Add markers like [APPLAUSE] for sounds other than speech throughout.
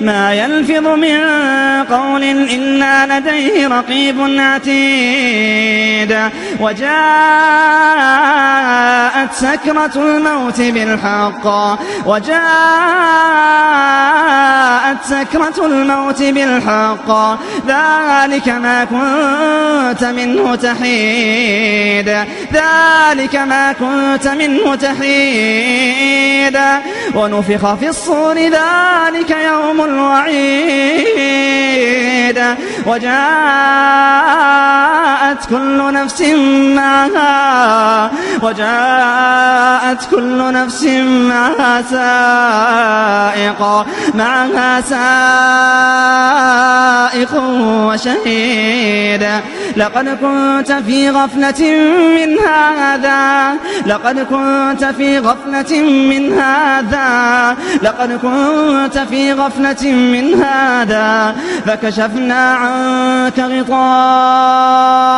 ما يلفظ من قول إلا لديه رقيب عتيد. وجاءت سكرة الموت بالحق. وجاءت سكرة الموت بالحق. ذلك ما كنت منه تحيد. ذلك ما كنت منه تحيد. ونفخ في الصور ذلك يوم الوعيد. وجاءت كل نفس معها وجاءت كل نفس معها سائق معها سائق وشهيد. لقد كنت في غفلة من هذا لقد كنت في غفلة من هذا لقد كنت في غفلة من هذا فكشفنا عنك غطاءك.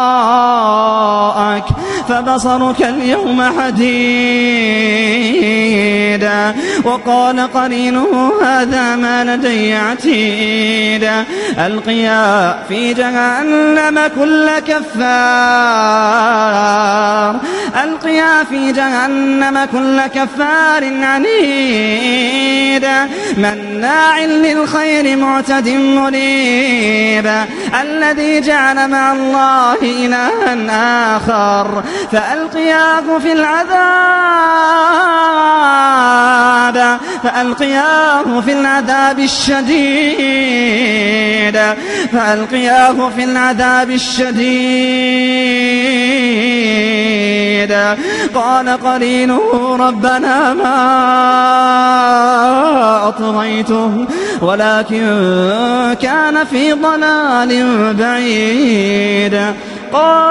فبصرك اليوم حديد. وقال قرينه هذا ما لدي عتيد. ألقيا في جهنم كل كفار. ألقيا في جهنم كل كفار عنيد. مناع للخير معتد مريب الذي جعل مع الله إلها آخر. فألقياه في العذاب فألقياه في العذاب الشديد فألقياه في العذاب الشديد. قال قرينه ربنا ما أطغيته ولكن كان في ضلال بعيد. قال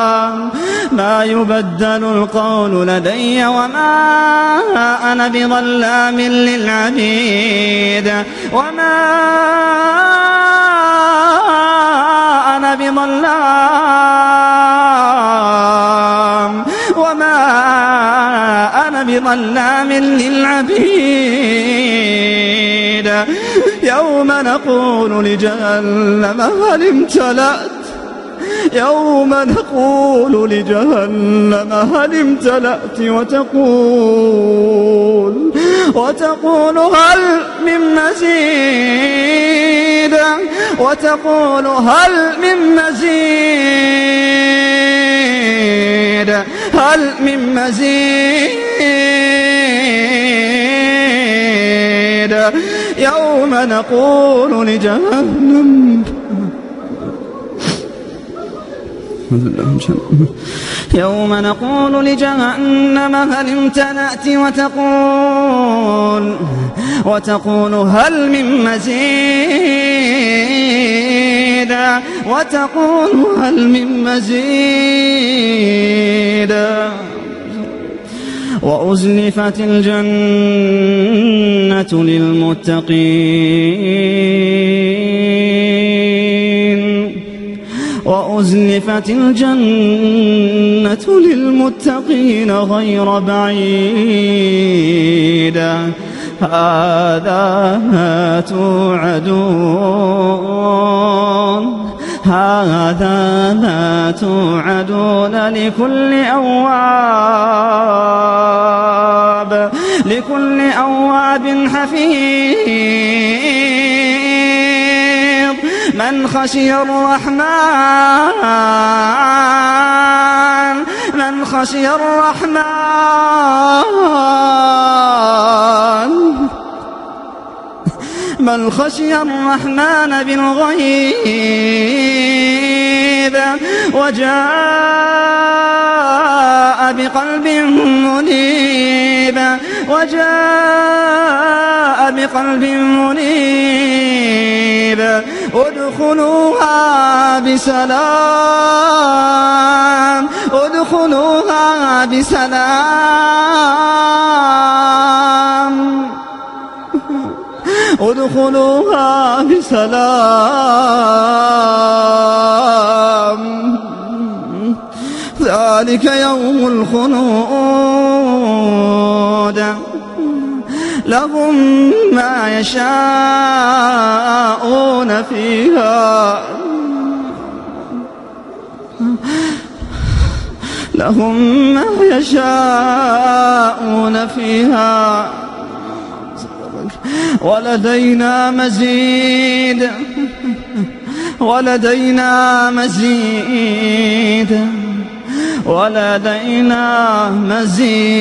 ما يبدل القول لدي وما أنا بظلام للعبيد وما أنا بظلام وما أنا بظلام للعبيد. يوم نقول لجهنم هل امتلأت يوم نقول لجهنم هل امتلأت وتقول وتقول هل من مزيد وتقول هل من مزيد هل من مزيد يوم نقول لجهنم يوم نقول لجهنم هل امتلأت وتقول وتقول هل من مزيد؟ وتقول هل من مزيد؟ وأزلفت الجنة للمتقين. وأزلفت الجنة للمتقين غير بعيد. هذا ما توعدون. هذا ما توعدون لكل أواب. لكل أواب حفيظ. من خشي الرحمن من خشي الرحمن. من خشي الرحمن بالغيب وجاء بقلب منيب وجاء بقلب منيب. ادخلوها بسلام ادخلوها بسلام. [LAUGHS] ادخلوها بسلام. ذلك يوم الخلود. لهم ما يشاءون فيها. لهم ما يشاءون فيها. ولدينا مزيد. ولدينا مزيد. ولدينا مزيد.